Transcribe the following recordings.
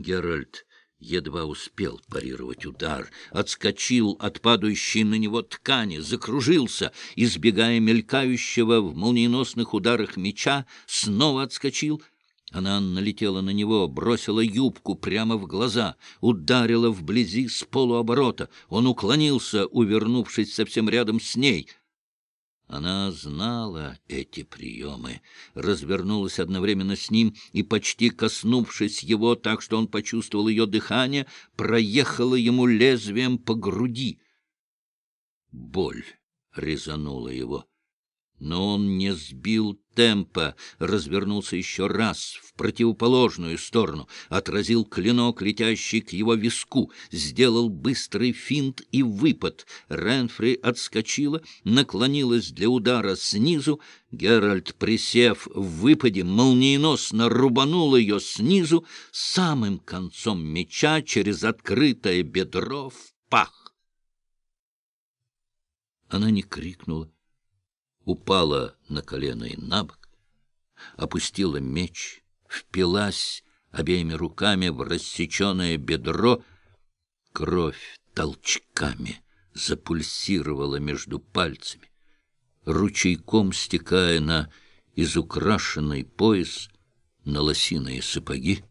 Геральт едва успел парировать удар, отскочил от падающей на него ткани, закружился, избегая мелькающего в молниеносных ударах меча, снова отскочил. Она налетела на него, бросила юбку прямо в глаза, ударила вблизи с полуоборота. Он уклонился, увернувшись совсем рядом с ней — она знала эти приемы, развернулась одновременно с ним и, почти коснувшись его так, что он почувствовал ее дыхание, проехала ему лезвием по груди. Боль резанула его но он не сбил темпа, развернулся еще раз в противоположную сторону, отразил клинок, летящий к его виску, сделал быстрый финт и выпад. Ренфри отскочила, наклонилась для удара снизу. Геральт, присев в выпаде, молниеносно рубанул ее снизу самым концом меча через открытое бедро в пах. Она не крикнула, упала на колено и на бок, опустила меч, впилась обеими руками в рассеченное бедро, кровь толчками запульсировала между пальцами, ручейком стекая на изукрашенный пояс, на лосиные сапоги,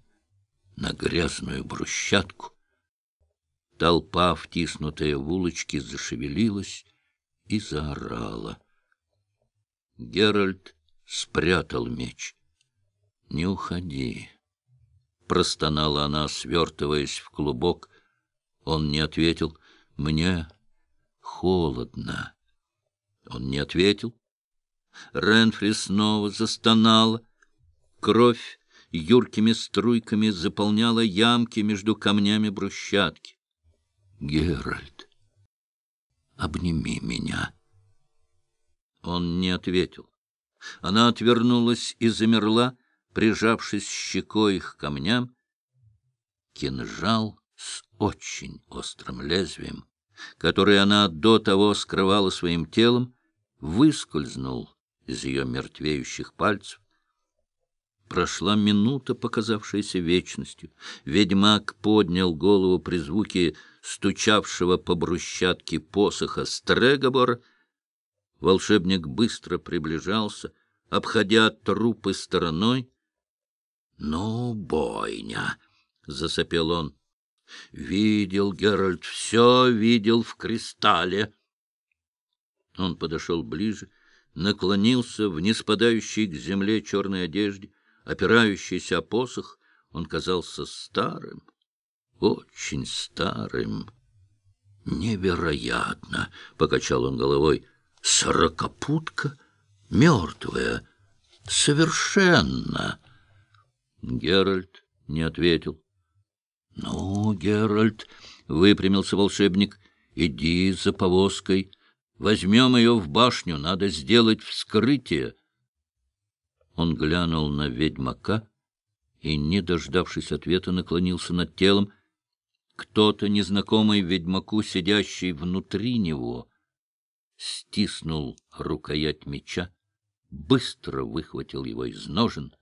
на грязную брусчатку. Толпа, втиснутая в улочки, зашевелилась и заорала — Геральт спрятал меч. — Не уходи, — простонала она, свертываясь в клубок. Он не ответил. — Мне холодно. Он не ответил. Ренфри снова застонала. Кровь юркими струйками заполняла ямки между камнями брусчатки. — Геральт, обними меня. — он не ответил. Она отвернулась и замерла, прижавшись щекой к камням. Кинжал с очень острым лезвием, который она до того скрывала своим телом, выскользнул из ее мертвеющих пальцев. Прошла минута, показавшаяся вечностью. Ведьмак поднял голову при звуке стучавшего по брусчатке посоха Стрегобора Волшебник быстро приближался, обходя трупы стороной. — Ну, бойня! — засопел он. — Видел, Геральт, все видел в кристалле. Он подошел ближе, наклонился в неспадающей к земле черной одежде, опирающийся о посох. Он казался старым, очень старым. — Невероятно! — покачал он головой. — Сорокопутка мертвая, совершенно. Геральт не ответил. — Ну, Геральт, — выпрямился волшебник, — иди за повозкой. Возьмем ее в башню, надо сделать вскрытие. Он глянул на ведьмака и, не дождавшись ответа, наклонился над телом. Кто-то, незнакомый ведьмаку, сидящий внутри него, стиснул рукоять меча, быстро выхватил его из ножен.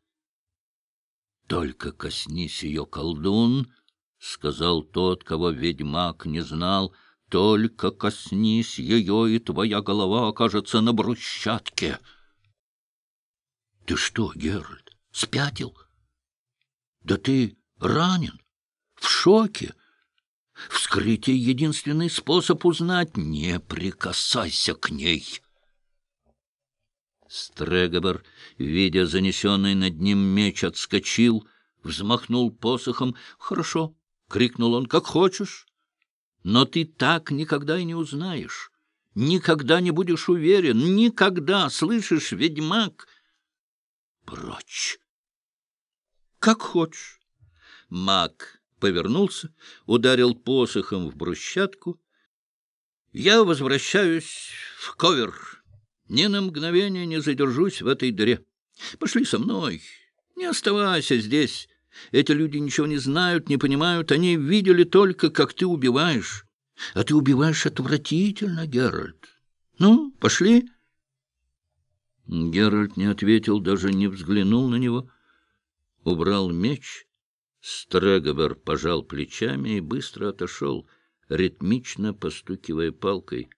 — Только коснись ее, колдун, — сказал тот, кого ведьмак не знал, — только коснись ее, и твоя голова окажется на брусчатке. — Ты что, Геральт, спятил? Да ты ранен, в шоке. — Вскрытие — единственный способ узнать. Не прикасайся к ней. Стрегобор, видя занесенный над ним меч, отскочил, взмахнул посохом. — Хорошо, — крикнул он, — как хочешь. Но ты так никогда и не узнаешь. Никогда не будешь уверен. Никогда, слышишь, ведьмак? Прочь. Как хочешь. Маг повернулся, ударил посохом в брусчатку. «Я возвращаюсь в ковер. Ни на мгновение не задержусь в этой дыре. Пошли со мной. Не оставайся здесь. Эти люди ничего не знают, не понимают. Они видели только, как ты убиваешь. А ты убиваешь отвратительно, Геральт. Ну, пошли». Геральт не ответил, даже не взглянул на него. Убрал меч Стреговер пожал плечами и быстро отошел, ритмично постукивая палкой.